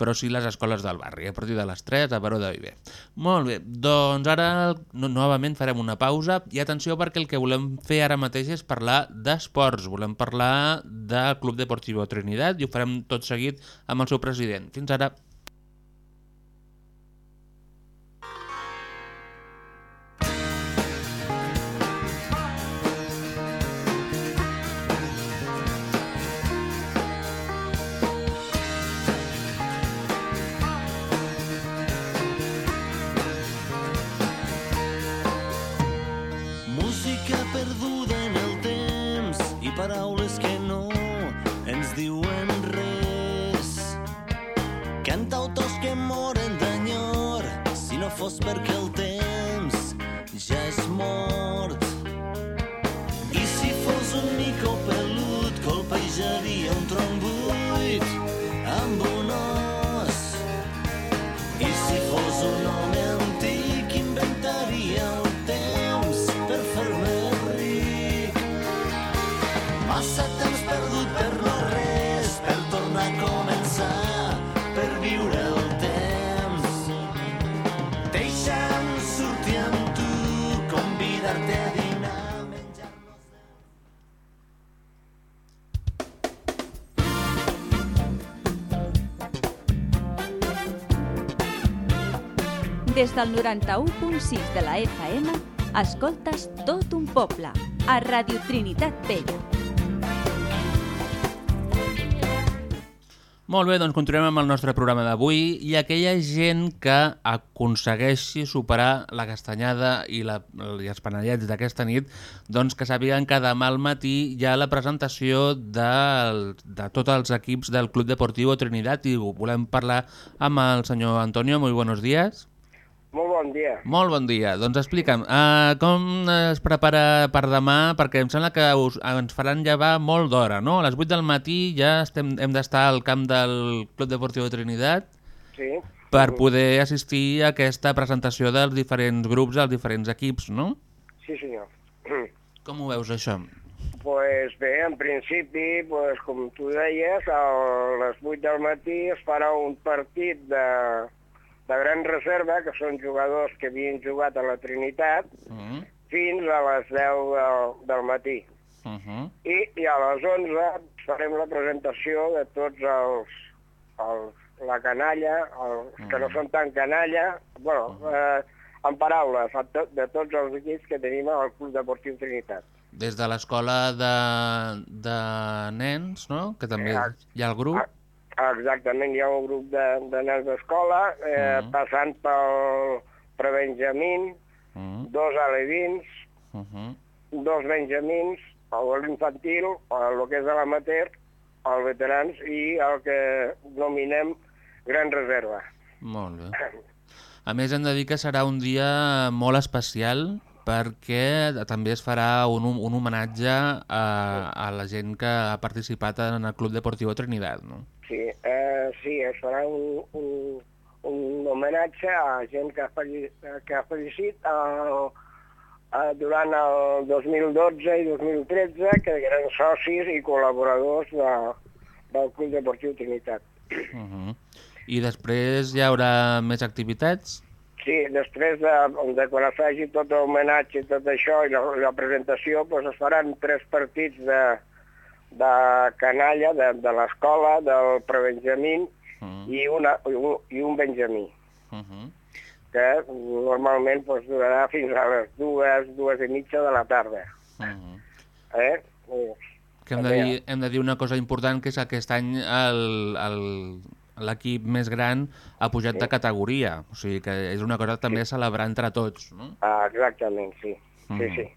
Però sí les escoles del barri, a partir de les 3 a Baró de Viver. Molt bé, doncs ara no, novament farem una pausa i atenció perquè el que volem fer ara mateix és parlar d'esports. Volem parlar del Club Deportivo Trinidad i ho farem tot seguit amb el seu president. Fins ara. Des del 91.6 de la FM, escoltes tot un poble, a Radio Trinitat Vella. Molt bé, doncs continuem amb el nostre programa d'avui i aquella gent que aconsegueixi superar la castanyada i, la, i els panellets d'aquesta nit, doncs que sàpiguen que demà al matí hi ha la presentació del, de tots els equips del Club Deportivo Trinidad i volem parlar amb el senyor Antonio. Muy buenos días. Molt bon dia. Molt bon dia. Doncs explica'm, uh, com es prepara per demà? Perquè em sembla que us, ens faran llevar molt d'hora, no? A les 8 del matí ja estem, hem d'estar al camp del Club Deportiu Trinidad Sí. per poder assistir a aquesta presentació dels diferents grups, dels diferents equips, no? Sí, senyor. Com ho veus, això? pues bé, en principi, pues, com tu deies, a les 8 del matí es farà un partit de, de gran reserva, que són jugadors que havien jugat a la Trinitat, Mm fins a les 10 del, del matí. uh -huh. I, I a les 11 farem la presentació de tots els, els la canalla, els que no són tan canalla, bueno, eh, en paraules, to, de tots els equips que tenim al Club Deportiu Trinitat. des de l'escola de, de nens, no? Que també hi ha el grup. Exactament, hi ha un grup de, de nens d'escola, eh, Mhm. passant pel prebenjamín, Mm. dos alevins, Uh -huh. dos benjamins, l'infantil, el que és l'amateur, els veterans i el que nominem gran reserva. Molt bé. A més, hem de dir que serà un dia molt especial perquè també es farà un, un homenatge a, a la gent que ha participat en el Club Deportivo Trinidad, no? Sí, eh, sí, es farà un, un, un homenatge a gent que ha, falli, que ha fallecit eh, eh, durant el 2012 i 2013, que eren socis i col·laboradors de, del Club Deportiu Trinitat. Uh -huh. I després hi haurà més activitats? Sí, després de, de quan es faci tot l'homenatge i tot això i la, la presentació, doncs es faran tres partits de, de canalla de, de l'escola, del prebenjamín i, una, i, un, i un benjamí, Uh -huh. que normalment doncs, durarà fins a les dues, dues i mitja de la tarda. Uh -huh. Eh? Que hem de, dir, hem de dir una cosa important, que és que aquest any el- el- l'equip més gran ha pujat de categoria. O sigui que és una cosa també a celebrar entre tots, no? Ah, exactament, sí. Sí, Mhm. sí.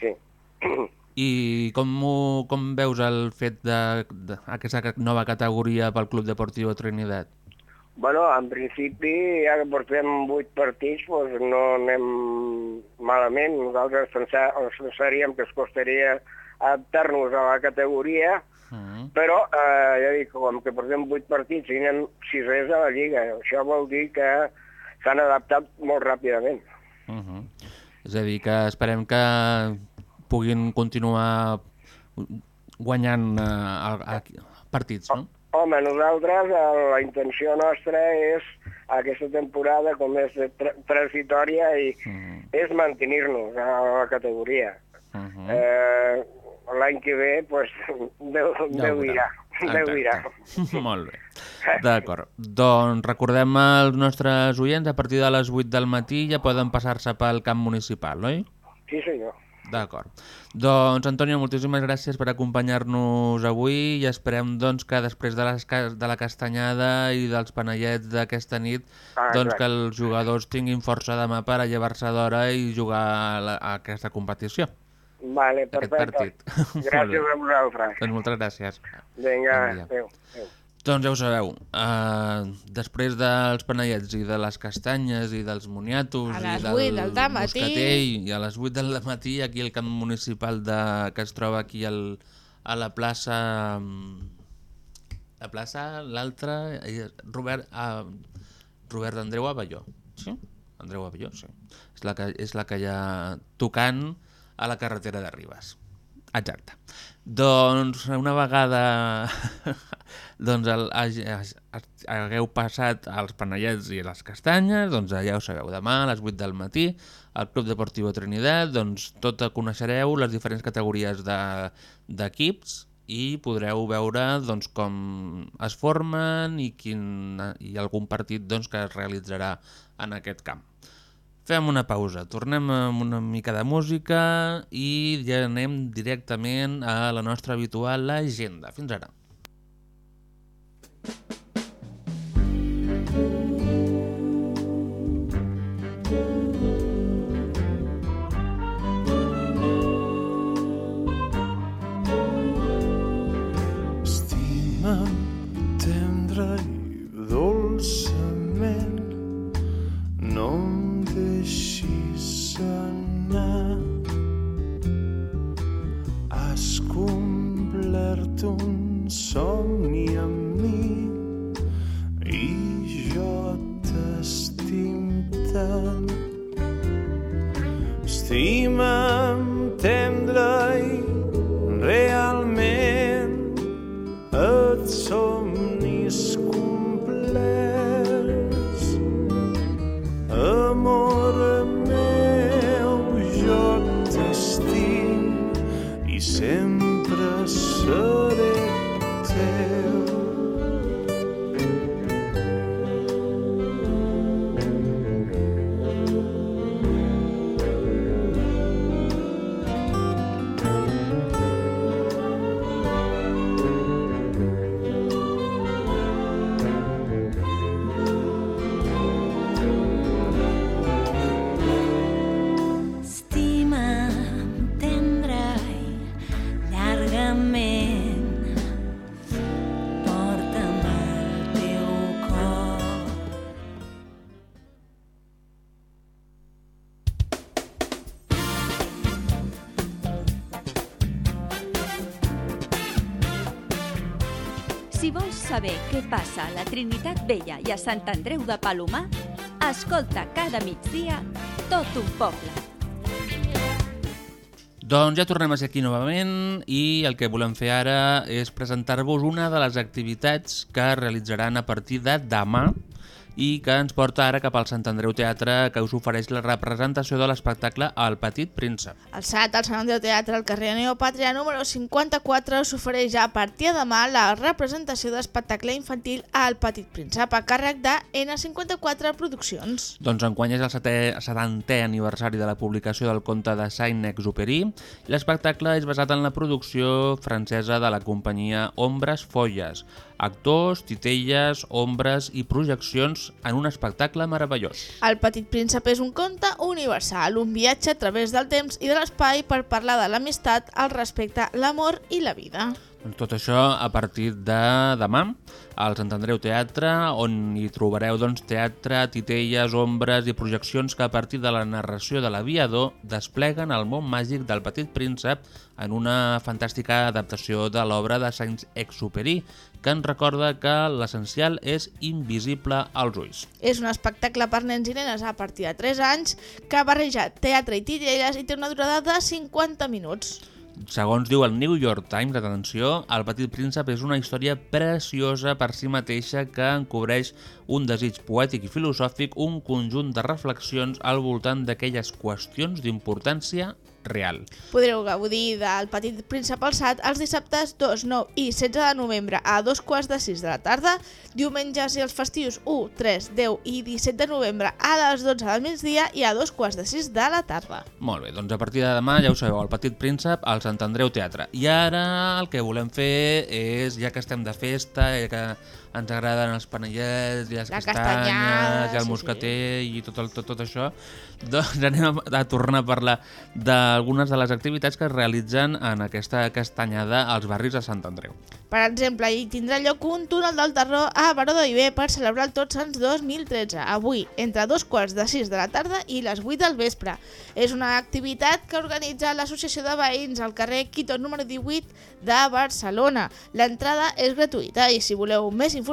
sí. I com, ho, com veus el fet d'aquesta nova categoria pel Club Deportiu Trinidad? Bueno, en principi, ja que portem vuit partits, doncs no anem malament. Nosaltres pensa, ens pensaríem que es costaria adaptar-nos a la categoria, Mm. però eh, ja dic, com que portem vuit partits i anem sisers a la Lliga, això vol dir que s'han adaptat molt ràpidament. Uh -huh. És a dir, que esperem que puguin continuar guanyant a, a, partits, no? Home, nosaltres, eh, la intenció nostra és, aquesta temporada, com és transitòria, i és mantenir-nos a la categoria. Uh -huh. eh, L'any que ve, pues, Déu, Déu dirà. Déu dirà. Molt bé. D'acord. Doncs recordem als nostres oients, a partir de les 8 del matí ja poden passar-se pel camp municipal, oi? Sí, senyor. D'acord. Doncs, Antonio, moltíssimes gràcies per acompanyar-nos avui i esperem doncs, que després de, les, de la castanyada i dels panellets d'aquesta nit Ah, doncs, clar. que els jugadors tinguin força demà per a llevar-se d'hora i jugar a, la, a aquesta competició. Vale, Aquest perfecte. partit. Gràcies a vosaltres. Doncs moltes gràcies. Vinga, adéu. adéu. Doncs ja ho sabeu, uh, després dels panellets i de les castanyes i dels moniatos A i les del 8 del moscatell i a les 8 del matí aquí al camp municipal de, que es troba aquí al, a la plaça la plaça, l'altra eh, Robert, uh, Robert Andreu Avelló sí? Andreu Avelló, sí és la, que, és la que hi ha tocant a la carretera de Ribes Exacte. Doncs una vegada doncs el, hagueu passat els panellets i les castanyes, doncs ja ho sabeu, demà a les 8 del matí al Club Deportivo Trinidad, doncs tot coneixereu les diferents categories de- d'equips i podreu veure doncs, com es formen i, quin, i algun partit doncs, que es realitzarà en aquest camp. Fem una pausa, tornem amb una mica de música i ja anem directament a la nostra habitual agenda. Fins ara. Thank you. A Sant Andreu de Palomar, escolta cada migdia tot un poble. Doncs ja tornem a ser aquí novament i el que volem fer ara és presentar-vos una de les activitats que realitzaran a partir de demà i que ens porta ara cap al Sant Andreu Teatre que us ofereix la representació de l'espectacle El Petit Príncep. El SAT, al Sant Andreu Teatre, al carrer Neopàtria número 54, s'ofereix ja a partir de demà la representació d'espectacle infantil al Petit Príncep a càrrec de N54 Produccions. Doncs enguany és el setè, 70è aniversari de la publicació del conte de Saint-Exupéry. L'espectacle és basat en la producció francesa de la companyia Ombres Folles, actors, titelles, ombres i projeccions en un espectacle meravellós. El Petit Príncep és un conte universal, un viatge a través del temps i de l'espai per parlar de l'amistat, el respecte, l'amor i la vida. Doncs tot això a partir de demà al Sant Andreu Teatre, on hi trobareu doncs, teatre, titelles, ombres i projeccions que a partir de la narració de l'aviador despleguen el món màgic del Petit Príncep en una fantàstica adaptació de l'obra de Saint-Exupéry, que ens recorda que l'essencial és invisible als ulls. És un espectacle per nens i nenes a partir de 3 anys que barreja teatre i titelles i té una durada de 50 minuts. Segons diu el New York Times, atenció, El Petit Príncep és una història preciosa per si mateixa que encobreix un desig poètic i filosòfic, un conjunt de reflexions al voltant d'aquelles qüestions d'importància real. Podreu gaudir del Petit Príncep alçat els dissabtes 2, 9 i 16 de novembre a dos quarts de 6 de la tarda, diumenges i els festius 1, 3, 10 i 17 de novembre a les 12 del migdia i a dos quarts de 6 de la tarda. Molt bé, doncs a partir de demà ja ho sabeu, el Petit Príncep al Sant Andreu Teatre. I ara el que volem fer és, ja que estem de festa, ja que ens agraden els panellets i les La castanyes i el sí, moscater i tot, el, tot, tot això, doncs anem a, a tornar a parlar d'algunes de les activitats que es realitzen en aquesta castanyada als barris de Sant Andreu. Per exemple, hi tindrà lloc un túnel del terror a Baró de Viver per celebrar el Tots Sants 2013, avui, entre dos quarts de 6 de la tarda i les 8 del vespre. És una activitat que organitza l'Associació de Veïns al carrer Quito número 18 de Barcelona. L'entrada és gratuïta i si voleu més informació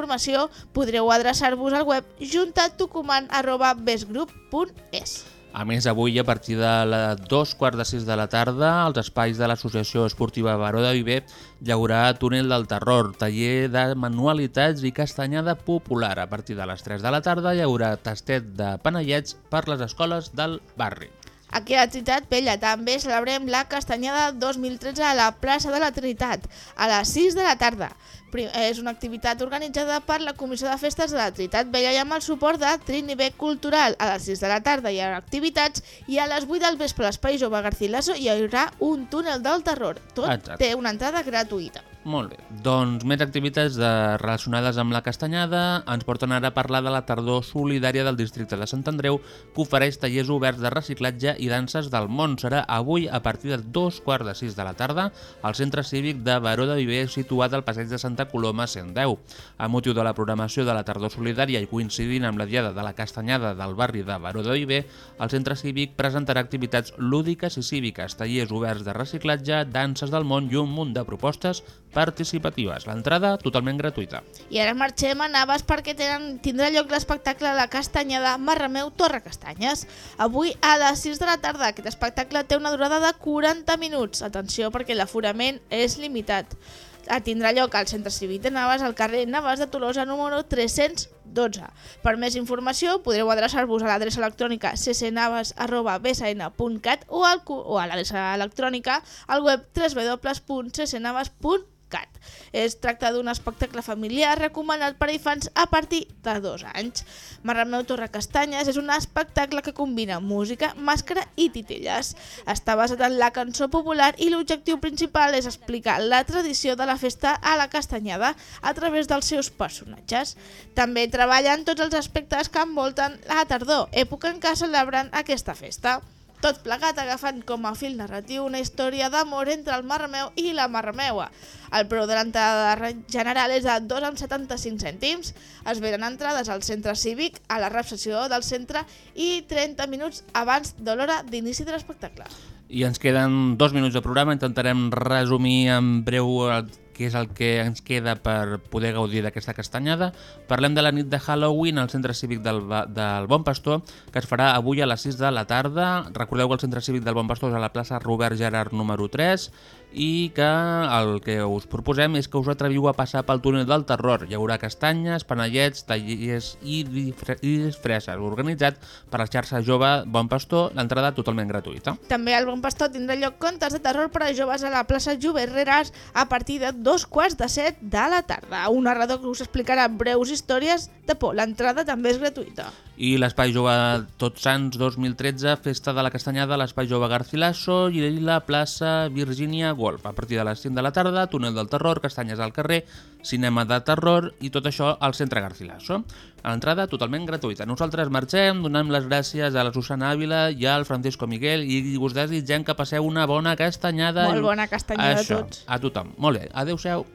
podreu adreçar-vos al web juntatucuman.besgroup.es. A més, avui, a partir de les dos quarts de sis de la tarda, als espais de l'Associació Esportiva Baró de Viver hi haurà Túnel del Terror, taller de manualitats i castanyada popular. A partir de les 3 de la tarda hi haurà tastet de panellets per les escoles del barri. Aquí a la Trinitat Vella també celebrem la Castanyada 2013 a la plaça de la Trinitat, a les 6 de la tarda. És una activitat organitzada per la Comissió de Festes de la Trinitat Vella i amb el suport de Trinivé Cultural. A les 6 de la tarda hi haurà activitats i a les 8 del vespre a l'Espai Jove Garcilaso hi haurà un túnel del terror. Tot Exacte. té una entrada gratuïta. Molt bé, doncs més activitats de, relacionades amb la castanyada ens porten ara a parlar de la tardor solidària del districte de Sant Andreu que ofereix tallers oberts de reciclatge i danses del món. Serà avui a partir de dos quarts de sis de la tarda al centre cívic de Baró de Viver situat al passeig de Santa Coloma 110. A motiu de la programació de la tardor solidària i coincidint amb la diada de la castanyada del barri de Baró de Viver, el centre cívic presentarà activitats lúdiques i cíviques, tallers oberts de reciclatge, danses del món i un munt de propostes participatives. L'entrada totalment gratuïta. I ara marxem a Navas perquè tenen, tindrà lloc l'espectacle La Castanyada Marrameu Torre Castanyes. Avui a les 6 de la tarda. Aquest espectacle té una durada de 40 minuts. Atenció perquè l'aforament és limitat. Ah, Tindrà lloc al Centre Cívic de Navas, al carrer Navas de Tolosa, número 312. Per més informació podreu adreçar-vos a l'adreça electrònica ccnavas.bsn.cat o, o a l'adreça electrònica al web www.ccnavas.cat. Es tracta d'un espectacle familiar recomanat per a infants a partir de dos anys. Marrameu Torre Castanyes és un espectacle que combina música, màscara i titelles. Està basat en la cançó popular i l'objectiu principal és explicar la tradició de la festa a la castanyada a través dels seus personatges. També treballen tots els aspectes que envolten la tardor, època en què celebren aquesta festa. Tot plegat agafant com a fil narratiu una història d'amor entre el Marrameu i la Marrameua. El preu de l'entrada general és de 2,75 cèntims. Es venen entrades al centre cívic, a la recepció del centre i 30 minuts abans de l'hora d'inici de l'espectacle. I ens queden dos minuts de programa, intentarem resumir en breu què és el que ens queda per poder gaudir d'aquesta castanyada. Parlem de la nit de Halloween al Centre Cívic del, del Bon Pastor, que es farà avui a les 6 de la tarda. Recordeu que el Centre Cívic del Bon Pastor és a la plaça Robert Gerard número 3 i que el que us proposem és que us atreviu a passar pel túnel del terror. Hi haurà castanyes, panellets, tallers i, disfre- i disfresses, organitzat per la xarxa jove Bon Pastor, l'entrada totalment gratuïta. També al Bon Pastor tindrà lloc contes de terror per a joves a la plaça Juberreres a partir de dos quarts de set de la tarda. Un narrador que us explicarà breus històries de por. L'entrada també és gratuïta. I l'Espai Jove Tots Sants 2013, Festa de la Castanyada a l'Espai Jove Garcilaso i la plaça Virgínia Golf. A partir de les 5 de la tarda, túnel del terror, castanyes al carrer, cinema de terror i tot això al centre Garcilaso. A l'entrada totalment gratuïta. Nosaltres marxem, donem les gràcies a la Susana Ávila i al Francisco Miguel i us desitgem que passeu una bona castanyada. Molt bona castanyada a Això, tots. A tothom. Molt bé. Adéu-siau.